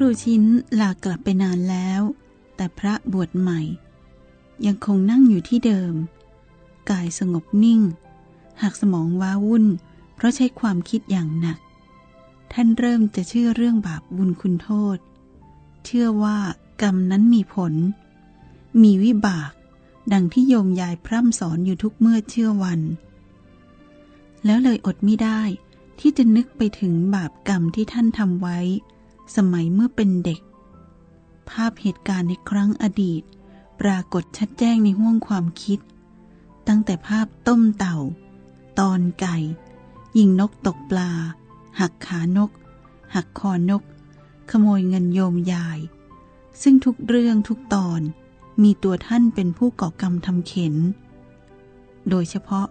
รูชิ้นลากลับไปนานแล้ว แต่พระบวชใหม่ ยังคงนั่งอยู่ที่เดิม กายสงบนิ่ง หากสมองว้าวุ่น เพราะใช้ความคิดอย่างหนัก ท่านเริ่มจะเชื่อเรื่องบาปบุญคุณโทษ เชื่อว่ากรรมนั้นมีผล มีวิบาก ดังที่โยมยายพร่ำสอนอยู่ทุกเมื่อเชื่อวัน แล้วเลยอดไม่ได้ที่จะนึกไปถึงบาปกรรมที่ท่านทำไว้ สมัยเมื่อเป็นเด็ก ภาพเหตุการณ์ในครั้งอดีต ปรากฏชัดแจ้งในห้วงความคิด ตั้งแต่ภาพต้มเต่า ตอนไก่ ยิงนกตกปลา หักขานก หักคอนก ขโมยเงินโยมยาย ซึ่งทุกเรื่องทุกตอนมีตัวท่านเป็นผู้ก่อกรรมทำเข็น โดยเฉพาะ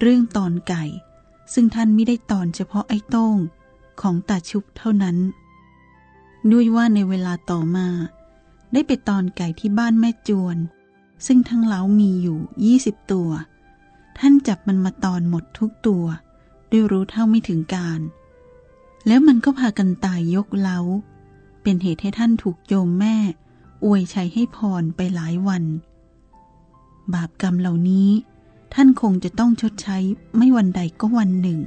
เรื่องตอนไก่ ซึ่งท่านไม่ได้ตอนเฉพาะไอ้โต้งของตาชุบเท่านั้น ด้วยว่าในเวลาต่อมา ได้ไปตอนไก่ที่บ้านแม่จวน ซึ่งทั้งเล้ามีอยู่ยี่สิบตัว ท่านจับมันมาตอนหมดทุกตัว ด้วยรู้เท่าไม่ถึงการ แล้วมันก็พากันตายยกเล้า เป็นเหตุให้ท่านถูกโยมแม่ อวยชัยให้พรไปหลายวัน บาปกรรมเหล่านี้ ท่านคงจะต้องชดใช้ไม่วันใดก็วันหนึ่ง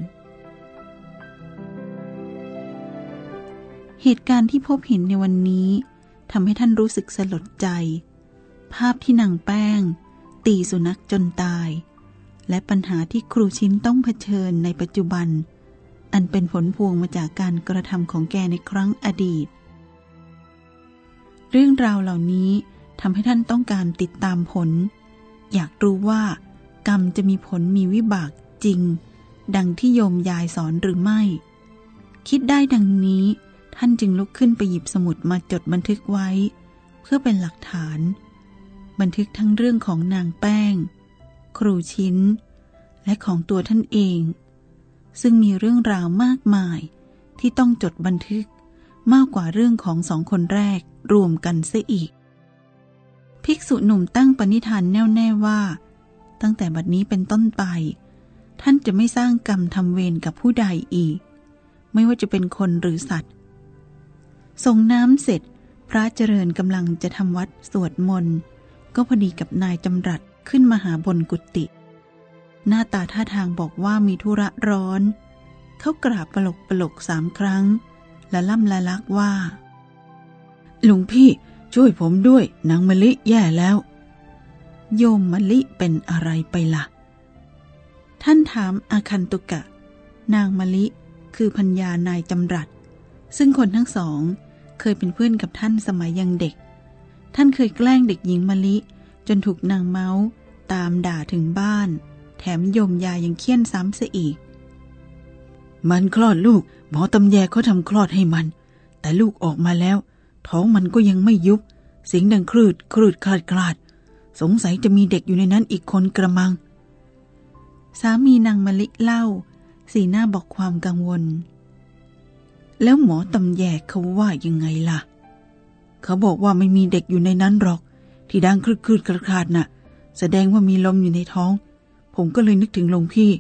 เหตุการณ์ที่พบเห็นในวันนี้ทำให้ท่านรู้สึกสลดใจ ภาพที่นางแป้ง ตีสุนัขจนตาย และปัญหาที่ครูชิ้นต้องเผชิญในปัจจุบัน อันเป็นผลพวงมาจากการกระทำของแกในครั้งอดีต เรื่องราวเหล่านี้ทำให้ท่านต้องการติดตามผล อยากรู้ว่า กรรมจะมีผลมีวิบากจริง ดังที่โยมยายสอนหรือไม่ คิดได้ดังนี้ ท่านจึงลุกขึ้นไปหยิบสมุดมาจดบันทึกไว้ เพื่อเป็นหลักฐาน บันทึกทั้งเรื่องของนางแป้ง ครูชิ้น และของตัวท่านเอง ซึ่งมีเรื่องราวมากมายที่ต้องจดบันทึกมากกว่าเรื่องของสองคนแรกรวมกันเสียอีก ภิกษุหนุ่มตั้งปณิธานแน่วแน่ว่า ตั้งแต่บัดนี้เป็นต้นไป ท่านจะไม่สร้างกรรมทำเวรกับผู้ใดอีก ไม่ว่าจะเป็นคนหรือสัตว์ ส่งน้ำเสร็จ พระเจริญกำลังจะทำวัดสวดมนต์ ก็พอดีกับนายจำรัดขึ้นมาหาบนกุฏิหน้าตาท่าทางบอกว่ามีธุระร้อน เขากราบปลกปลกสามครั้ง และล่ำละลักว่าลุงพี่ช่วยผมด้วยนางมะลิแย่แล้ว โยมมะลิเป็นอะไรไปละ่ะ ท่านถามอาคันตุกะ นางมะลิคือพัญญานายจำรัด ซึ่งคนทั้งสอง เคยเป็นเพื่อนกับท่านสมัยยังเด็ก ท่านเคยแกล้งเด็กหญิงมะลิ จนถูกนางเมาส์ตามด่าถึงบ้าน แถมโยมยายังเคี่ยนซ้ำเสียอีก มันคลอดลูก หมอตำแยเขาทำคลอดให้มัน แต่ลูกออกมาแล้ว ท้องมันก็ยังไม่ยุบ เสียงดังครืดครืดคลาดคลาด สงสัยจะมีเด็กอยู่ในนั้นอีกคนกระมัง สามีนางมะลิเล่า สีหน้าบอกความกังวล แล้วหมอตำแยเขาว่ายังไงล่ะ เขาบอกว่าไม่มีเด็กอยู่ในนั้นหรอก ที่ดังคลืดคลืดคลาดคลาดน่ะ แสดงว่ามีลมอยู่ในท้อง ผมก็เลยนึกถึงหลวงพี่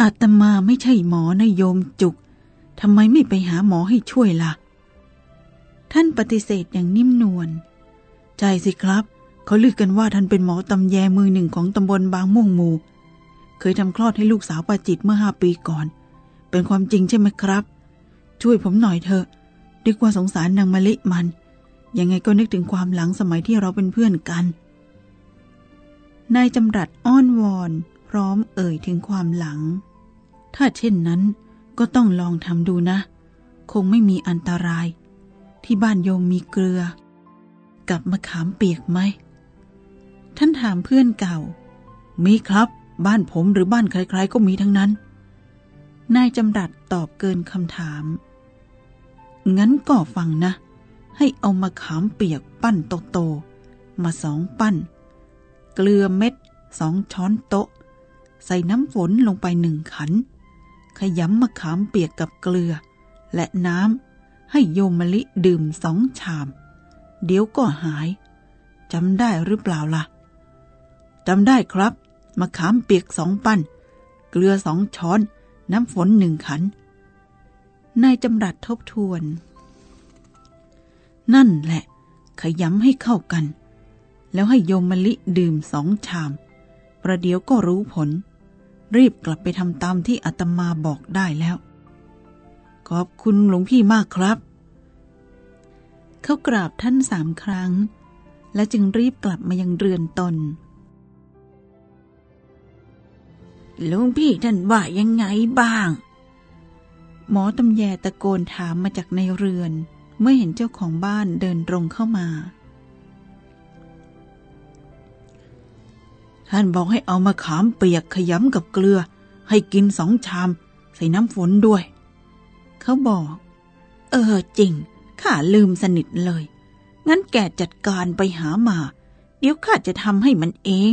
อาตมาไม่ใช่หมอนะโยมจุกทำไมไม่ไปหาหมอให้ช่วยล่ะ ท่านปฏิเสธอย่างนิ่มนวลใช่สิครับ เขาลือกันว่าท่านเป็นหมอตำแยมือหนึ่งของตำบลบางม่วงมู เคยทำคลอดให้ลูกสาวปาจิตเมื่อห้าปีก่อน เป็นความจริงใช่ไหมครับ ช่วยผมหน่อยเถอะดีกว่าสงสารนางมะลิมัน ยังไงก็นึกถึงความหลังสมัยที่เราเป็นเพื่อนกัน นายจำรัดอ้อนวอน พร้อมเอ่ยถึงความหลัง ถ้าเช่นนั้นก็ต้องลองทำดูนะ คงไม่มีอันตราย ที่บ้านโยมมีเกลือ กับมะขามเปียกไหม ท่านถามเพื่อนเก่า มีครับ บ้านผมหรือบ้านใครๆก็มีทั้งนั้น นายจำรัดตอบเกินคำถาม งั้นก็ฟังนะ ให้เอามะขามเปียกปั้นโตๆมาสองปั้น เกลือเม็ดสองช้อนโต๊ะ ใส่น้ำฝนลงไปหนึ่งขัน ขยำมะขามเปียกกับเกลือ และน้ำให้โยมมะลิดื่มสองชาม เดี๋ยวก็หายจำได้หรือเปล่าล่ะจำได้ครับมะขามเปียกสองปั้น เกลือสองช้อน น้ำฝนหนึ่งขัน นายจำรัดทบทวน นั่นแหละ ขยำให้เข้ากัน แล้วให้โยมมะลิดื่มสองชาม ประเดี๋ยวก็รู้ผล รีบกลับไปทำตามที่อาตมาบอกได้แล้ว ขอบคุณหลวงพี่มากครับ เขากราบท่านสามครั้ง และจึงรีบกลับมายังเรือนตนหลวงพี่ท่านว่ายังไงบ้าง หมอตำแยตะโกนถามมาจากในเรือน เมื่อเห็นเจ้าของบ้านเดินตรงเข้ามา ท่านบอกให้เอามาขามเปียกขยำกับเกลือ ให้กินสองชาม ใส่น้ำฝนด้วย เขาบอก เออจริง ข้าลืมสนิทเลย งั้นแกจัดการไปหามา เดี๋ยวข้าจะทำให้มันเอง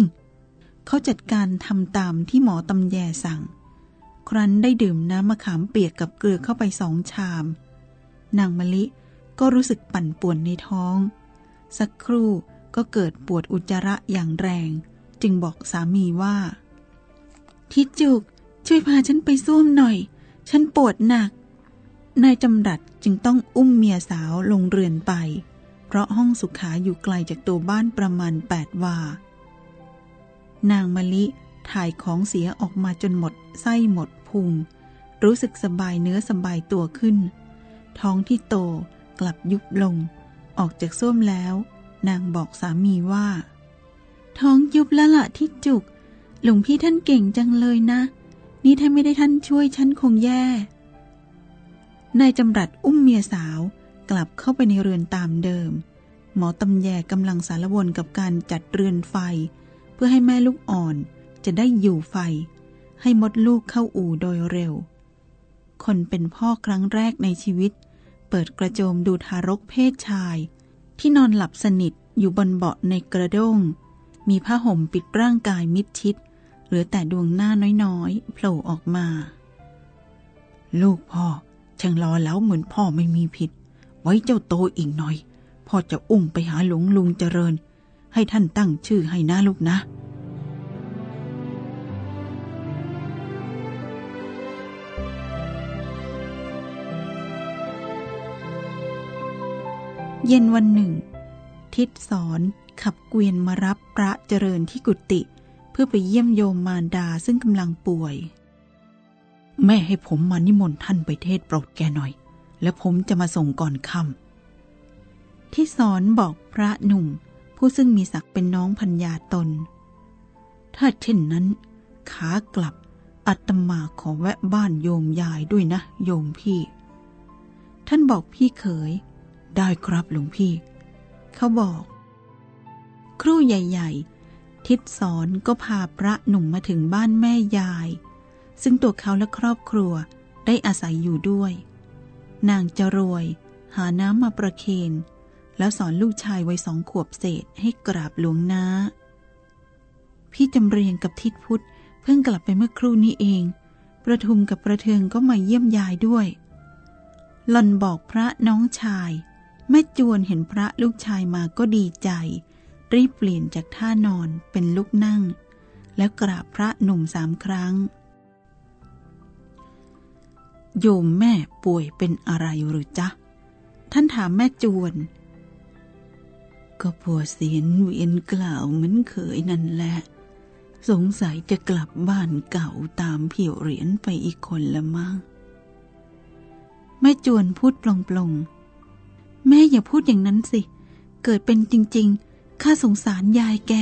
เขาจัดการทำตามที่หมอตำแยสั่ง รั้นได้ดื่มน้ำมะขามเปียกกับเกลือเข้าไปสองชาม นางมะลิก็รู้สึกปั่นป่วนในท้อง สักครู่ก็เกิดปวดอุจจาระอย่างแรง จึงบอกสามีว่าทิจุก ช่วยพาฉันไปซ่วมหน่อย ฉันปวดหนัก นายจำรัดจึงต้องอุ้มเมียสาวลงเรือนไป เพราะห้องสุขาอยู่ไกลจากตัวบ้านประมาณแปดวา นางมะลิถ่ายของเสียออกมาจนหมดไส้หมด พุง รู้สึกสบายเนื้อสบายตัวขึ้น ท้องที่โตกลับยุบลง ออกจากส้วมแล้ว นางบอกสามีว่า ท้องยุบแล้วละที่จุก หลวงพี่ท่านเก่งจังเลยนะ นี่ถ้าไม่ได้ท่านช่วยฉันคงแย่ นายจำรัดอุ้มเมียสาวกลับเข้าไปในเรือนตามเดิม หมอตำแยกำลังสารวนกับการจัดเรือนไฟ เพื่อให้แม่ลูกอ่อนจะได้อยู่ไฟ ให้มดลูกเข้าอู่โดยเร็ว คนเป็นพ่อครั้งแรกในชีวิต เปิดกระโจมดูทารกเพศชาย ที่นอนหลับสนิทอยู่บนเบาะในกระด้ง มีผ้าห่มปิดร่างกายมิดชิด เหลือแต่ดวงหน้าน้อยๆโผล่ออกมา ลูกพ่อช่างรอแล้วเหมือนพ่อไม่มีผิด ไว้เจ้าโตอีกหน่อย พ่อจะอุ้มไปหาหลวงลุงเจริญ ให้ท่านตั้งชื่อให้นะลูกนะ เย็นวันหนึ่ง ทิศสอนขับเกวียนมารับพระเจริญที่กุฏิเพื่อไปเยี่ยมโยมมารดาซึ่งกำลังป่วย แม่ให้ผมมานิมนต์ท่านไปเทศโปรดแกหน่อย แล้วผมจะมาส่งก่อนค่ำที่สอนบอกพระหนุ่ม ผู้ซึ่งมีศักดิ์เป็นน้องพัญญาตน ถ้าเช่นนั้น ขากลับอัตมาขอแวะบ้านโยมยายด้วยนะ โยมพี่ ท่านบอกพี่เขย ได้ครับหลวงพี่ เขาบอก ครู่ใหญ่ ๆ ทิศสอนก็พาพระหนุ่มมาถึงบ้านแม่ยาย ซึ่งตัวเขาและครอบครัวได้อาศัยอยู่ด้วย นางจะรวย หาน้ำมาประเคน แล้วสอนลูกชายวัยสองขวบเศษให้กราบหลวงนาพี่จำเรียงกับทิศพุทธเพิ่งกลับไปเมื่อครู่นี้เอง ประทุมกับประเทืองก็มาเยี่ยมยายด้วยหล่อนบอกพระน้องชาย แม่จวนเห็นพระลูกชายมาก็ดีใจ รีบเปลี่ยนจากท่านอนเป็นลุกนั่ง แล้วกราบพระหนุ่มสามครั้ง โยมแม่ป่วยเป็นอะไรหรือจ๊ะ ท่านถามแม่จวน ก็ปวดเสียนเวียนกล่าวเหมือนเคยนั่นแหละ สงสัยจะกลับบ้านเก่าตามผิวเหรียญไปอีกคนละมั้งแม่จวนพูดปลงๆ แม่อย่าพูดอย่างนั้นสิ เกิดเป็นจริง ๆ ข้าสงสารยายแก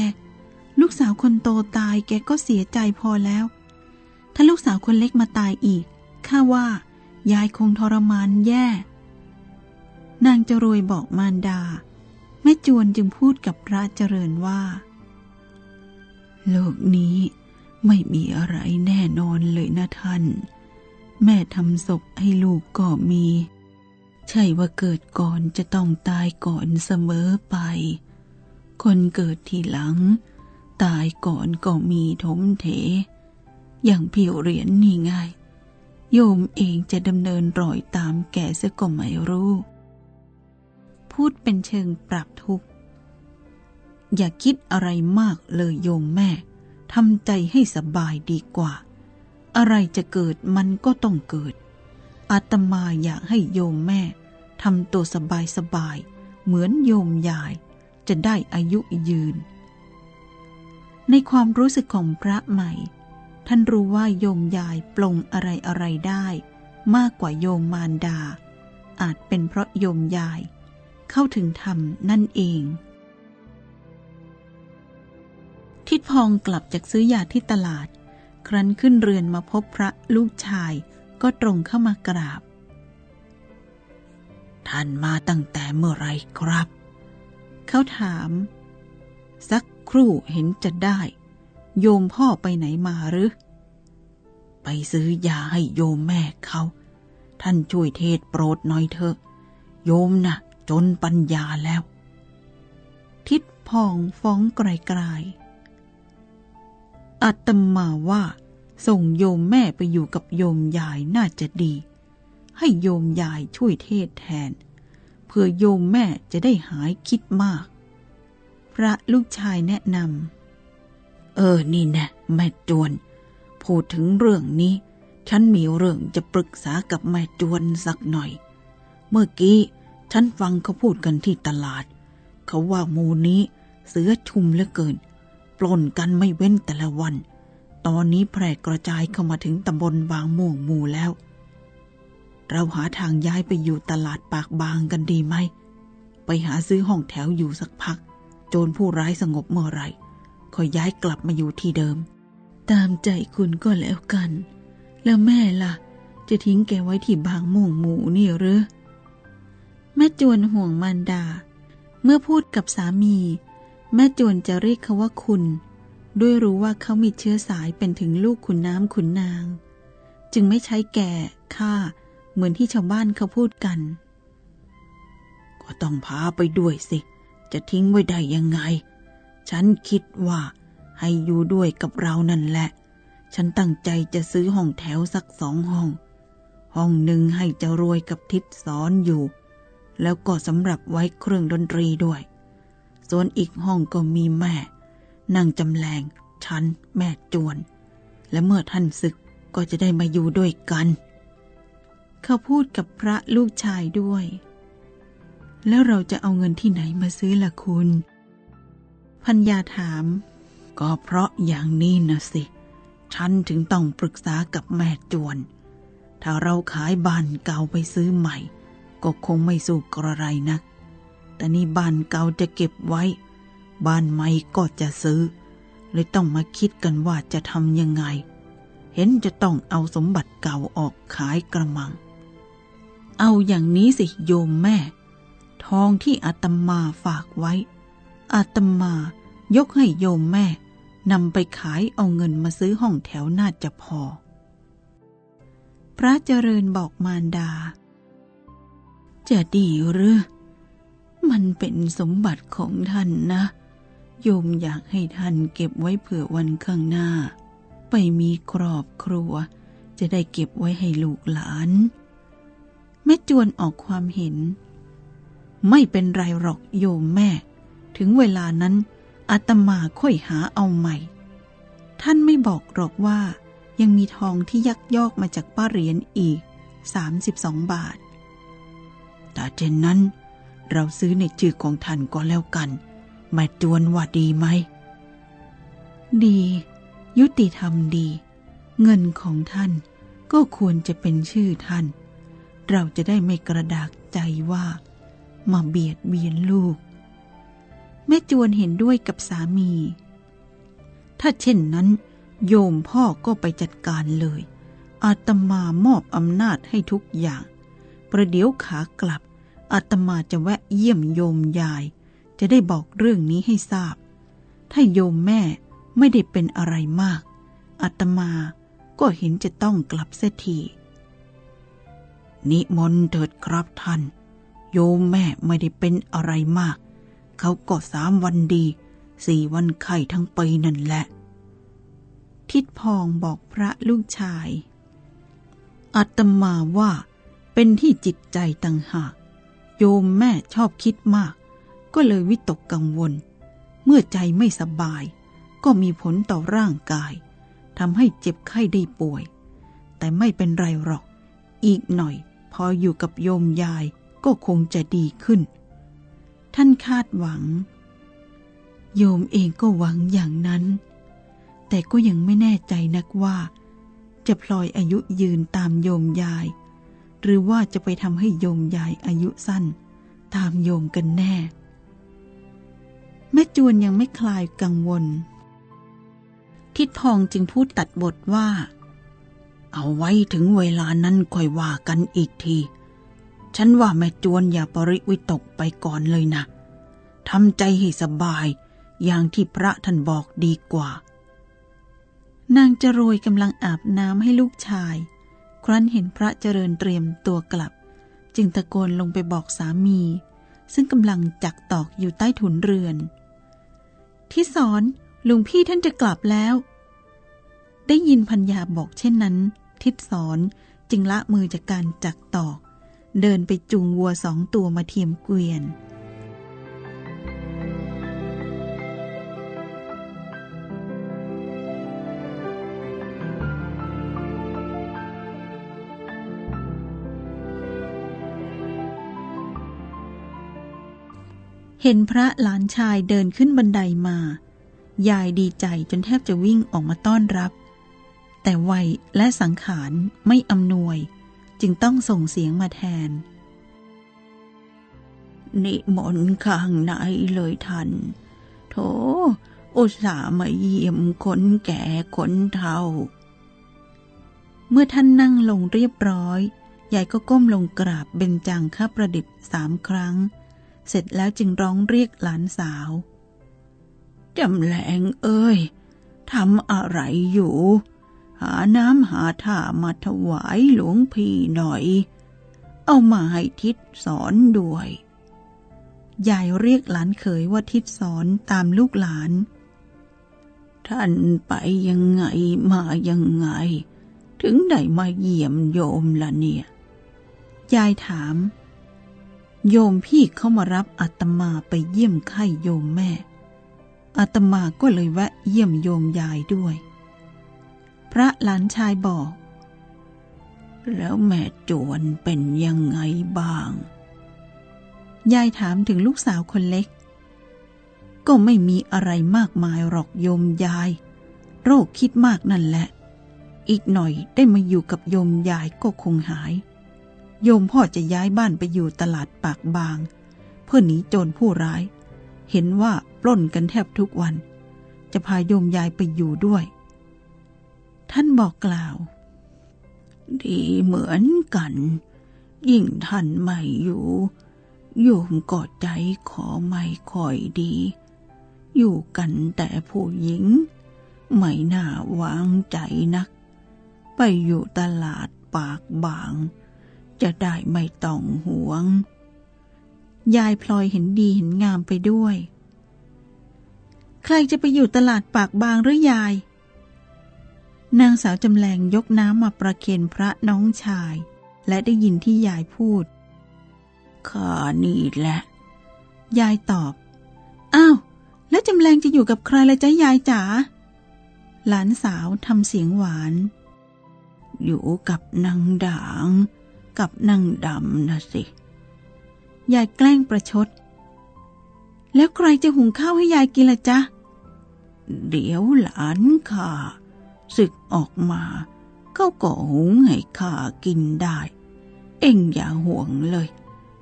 ลูกสาวคนโตตายแกก็เสียใจพอแล้ว ถ้าลูกสาวคนเล็กมาตายอีก ข้าว่า ยายคงทรมานแย่ นางจรวยบอกมารดา แม่จวนจึงพูดกับพระเจริญว่า โลกนี้ไม่มีอะไรแน่นอนเลยนะท่าน แม่ทำศพให้ลูกก็มี ใช่ว่าเกิดก่อนจะต้องตายก่อนเสมอไป คนเกิดทีหลัง ตายก่อนก็มีถมเถ อย่างผิวเหรียญนี่ไง โยมเองจะดำเนินรอยตามแกเสียก็ไม่รู้ พูดเป็นเชิงปรับทุกข์ อย่าคิดอะไรมากเลยโยมแม่ทำใจให้สบายดีกว่า อะไรจะเกิดมันก็ต้องเกิดอาตมาอยากให้โยมแม่ ทำตัวสบายสบาย เหมือนโยมยาย จะได้อายุยืน ในความรู้สึกของพระใหม่ ท่านรู้ว่าโยมยายปลงอะไรอะไรได้ มากกว่าโยมมารดา อาจเป็นเพราะโยมยาย เข้าถึงธรรมนั่นเอง ทิดพองกลับจากซื้อยาที่ตลาด ครั้นขึ้นเรือนมาพบพระลูกชายก็ตรงเข้ามากราบ ท่านมาตั้งแต่เมื่อไรครับ เขาถาม สักครู่เห็นจะได้ โยมพ่อไปไหนมาหรือ ไปซื้อยาให้โยมแม่เขา ท่านช่วยเทศโปรดหน่อยเถอะ โยมนะ่ะ จนปัญญาแล้ว ทิดพองฟ้องไกลๆอัตมาว่าส่งโยมแม่ไปอยู่กับโยมยายน่าจะดี ให้โยมยายช่วยเทศแทน เพื่อโยมแม่จะได้หายคิดมาก พระลูกชายแนะนำเออนี่น่แม่จวน พูดถึงเรื่องนี้ ฉันมีเรื่องจะปรึกษากับแม่จวนสักหน่อย เมื่อกี้ฉันฟังเขาพูดกันที่ตลาด เขาว่ามูนี้เสือชุมเหลือเกิน ปล้นกันไม่เว้นแต่ละวัน ตอนนี้แพร่กระจายเข้ามาถึงตำบลบางม่วงหมูแล้ว เราหาทางย้ายไปอยู่ตลาดปากบางกันดีไหม ไปหาซื้อห้องแถวอยู่สักพัก โจรผู้ร้ายสงบเมื่อไรค่อยย้ายกลับมาอยู่ที่เดิม ตามใจคุณก็แล้วกัน แล้วแม่ล่ะ จะทิ้งแกไว้ที่บางม่วงหมูนี่หรือแม่จวนห่วงมารดา เมื่อพูดกับสามี แม่จวนจะเรียกเขาว่าคุณ ด้วยรู้ว่าเขามีเชื้อสายเป็นถึงลูกขุนน้ำขุนนาง จึงไม่ใช้แก่ฆ่า เหมือนที่ชาวบ้านเขาพูดกัน ก็ต้องพาไปด้วยสิ จะทิ้งไว้ได้ยังไง ฉันคิดว่าให้อยู่ด้วยกับเรานั่นแหละ ฉันตั้งใจจะซื้อห้องแถวสักสองห้อง ห้องหนึ่งให้จะรวยกับทิศสอนอยู่ แล้วก็สำหรับไว้เครื่องดนตรีด้วย ส่วนอีกห้องก็มีแม่นั่งจำแรงฉัน แม่จวน และเมื่อท่านศึกก็จะได้มาอยู่ด้วยกัน เขาพูดกับพระลูกชายด้วย แล้วเราจะเอาเงินที่ไหนมาซื้อล่ะคุณ พัญญาถาม ก็เพราะอย่างนี้นะสิ ฉันถึงต้องปรึกษากับแม่จวน ถ้าเราขายบ้านเก่าไปซื้อใหม่ ก็คงไม่สู้กระไรนัก แต่นี่บ้านเก่าจะเก็บไว้ บ้านใหม่ก็จะซื้อ เลยต้องมาคิดกันว่าจะทำยังไงเห็นจะต้องเอาสมบัติเก่าออกขายกระมัง เอาอย่างนี้สิโยมแม่ ทองที่อาตมาฝากไว้ อาตมายกให้โยมแม่นำไปขายเอาเงินมาซื้อห้องแถวน่าจะพอ พระเจริญบอกมารดา จะดีหรือ มันเป็นสมบัติของท่านนะ โยมอยากให้ท่านเก็บไว้เผื่อวันข้างหน้า ไปมีครอบครัว จะได้เก็บไว้ให้ลูกหลาน แม่จวนออกความเห็น ไม่เป็นไรหรอกโยมแม่ ถึงเวลานั้นอาตมาค่อยหาเอาใหม่ ท่านไม่บอกหรอกว่า ยังมีทองที่ยักยอกมาจากป้าเหรียญอีก 32 บาท แต่เช่นนั้น เราซื้อในจื่อของท่านก็แล้วกันแม่จวนว่าดีไหม ดี ยุติธรรมดี เงินของท่านก็ควรจะเป็นชื่อท่าน เราจะได้ไม่กระดากใจว่า มาเบียดเบียนลูก แม่จวนเห็นด้วยกับสามี ถ้าเช่นนั้น โยมพ่อก็ไปจัดการเลย อาตมามอบอำนาจให้ทุกอย่าง ประเดี๋ยวขากลับ อาตมาจะแวะเยี่ยมโยมยาย จะได้บอกเรื่องนี้ให้ทราบ ถ้าโยมแม่ไม่ได้เป็นอะไรมาก อาตมาก็เห็นจะต้องกลับเสียที นิมนต์เถิดครับท่าน โยมแม่ไม่ได้เป็นอะไรมาก เขาก็สามวันดีสี่วันไข่ทั้งปีนั่นแหละ ทิดพองบอกพระลูกชายอาตมาว่าเป็นที่จิตใจต่างหาก โยมแม่ชอบคิดมาก ก็เลยวิตกกังวล เมื่อใจไม่สบาย ก็มีผลต่อร่างกายทำให้เจ็บไข้ได้ป่วย แต่ไม่เป็นไรหรอก อีกหน่อย พออยู่กับโยมยายก็คงจะดีขึ้น ท่านคาดหวัง โยมเองก็หวังอย่างนั้น แต่ก็ยังไม่แน่ใจนักว่า จะพลอยอายุยืนตามโยมยาย หรือว่าจะไปทำให้โยมยายอายุสั้น ตามโยมกันแน่ แม่จวนยังไม่คลายกังวล ทิดทองจึงพูดตัดบทว่า เอาไว้ถึงเวลานั้นค่อยว่ากันอีกที ฉันว่าแม่จวนอย่าปริวิตกไปก่อนเลยนะทำใจให้สบาย อย่างที่พระท่านบอกดีกว่า นางจรวยกำลังอาบน้ำให้ลูกชาย ครั้นเห็นพระเจริญเตรียมตัวกลับ จึงตะโกนลงไปบอกสามี ซึ่งกำลังจักตอกอยู่ใต้ถุนเรือน ที่สอนลุงพี่ท่านจะกลับแล้ว ได้ยินพัญญาบอกเช่นนั้น ทิศสอนจึงละมือจากการจักตอก เดินไปจูงวัวสองตัวมาเทียมเกวียน เห็นพระหลานชายเดินขึ้นบันไดมา ยายดีใจจนแทบจะวิ่งออกมาต้อนรับ แต่วัยและสังขารไม่อำนวย จึงต้องส่งเสียงมาแทน นิมนต์ข้างในเลยท่านโถ อุตส่าห์มาเยี่ยมคนแก่คนเฒ่า เมื่อท่านนั่งลงเรียบร้อย ยายก็ก้มลงกราบเบญจังข้าประดิบสามครั้ง เสร็จแล้วจึงร้องเรียกหลานสาวจำแรงเอ้ยทำอะไรอยู่ หาน้ำหาท่ามาถวายหลวงพี่หน่อย เอามาให้ทิศสอนด้วยยายเรียกหลานเขยว่าทิศสอนตามลูกหลาน ท่านไปยังไงมายังไง ถึงได้มาเยี่ยมโยมล่ะเนี่ย ยายถาม โยมพี่เข้ามารับอาตมาไปเยี่ยมไข้โยมแม่อาตมาก็เลยแวะเยี่ยมโยมยายด้วย พระหลานชายบอก แล้วแม่จวนเป็นยังไงบ้าง ยายถามถึงลูกสาวคนเล็ก ก็ไม่มีอะไรมากมายหรอกโยมยาย โรคคิดมากนั่นแหละ อีกหน่อยได้มาอยู่กับโยมยายก็คงหาย โยมพ่อจะย้ายบ้านไปอยู่ตลาดปากบาง เพื่อหนีโจรผู้ร้าย เห็นว่าปล้นกันแทบทุกวัน จะพาโยมยายไปอยู่ด้วย ท่านบอกกล่าว ดีเหมือนกัน ยิ่งท่านไม่อยู่ โยมก็ใจขอไม่ค่อยดี อยู่กันแต่ผู้หญิง ไม่น่าวางใจนัก ไปอยู่ตลาดปากบาง จะได้ไม่ต้องห่วง ยายพลอยเห็นดีเห็นงามไปด้วย ใครจะไปอยู่ตลาดปากบางหรือยาย นางสาวจำแรงยกน้ำมาประเคนพระน้องชาย และได้ยินที่ยายพูดข้านี่แหละ ยายตอบ อ้าว แล้วจำแรงจะอยู่กับใครละจ๊ะยายจ๋า หลานสาวทำเสียงหวาน อยู่กับนางด่าง กับนางดำนะสิ ยายแกล้งประชด แล้วใครจะหุงข้าวให้ยายกินละจ๊ะ เดี๋ยวหลานข้า ศึกออกมา เขาก็หุงให้ข้ากินได้ เอ็งอย่าห่วงเลย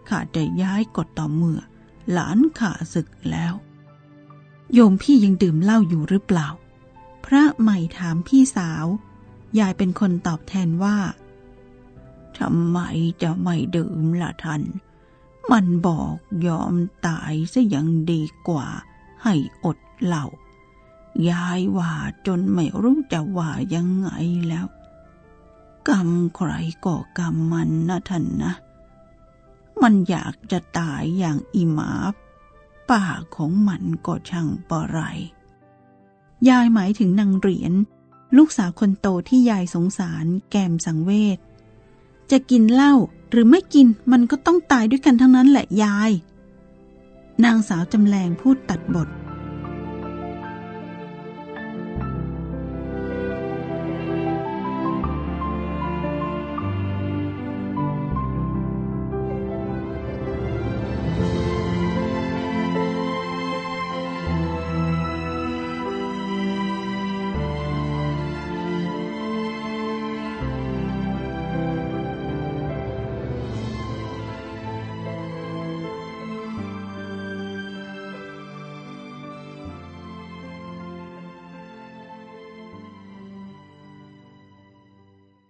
ข้าจะย้ายก็ต่อเมื่อ หลานข้าศึกแล้ว โยมพี่ยังดื่มเหล้าอยู่หรือเปล่า พระใหม่ถามพี่สาว ยายเป็นคนตอบแทนว่าทำไมจะไม่ดื่มละท่านมันบอกยอมตายซะยังดีกว่า ให้อดเหล่า ยายว่าจนไม่รู้จะว่ายังไงแล้ว กรรมใครก็กรรมมันนะท่านนะ มันอยากจะตายอย่างอิหมาป่าของมันก็ช่างปะไรยายหมายถึงนางเหรียญลูกสาวคนโตที่ยายสงสารแกมสังเวชจะกินเหล้าหรือไม่กินมันก็ต้องตายด้วยกันทั้งนั้นแหละยาย นางสาวจำแรงพูดตัดบท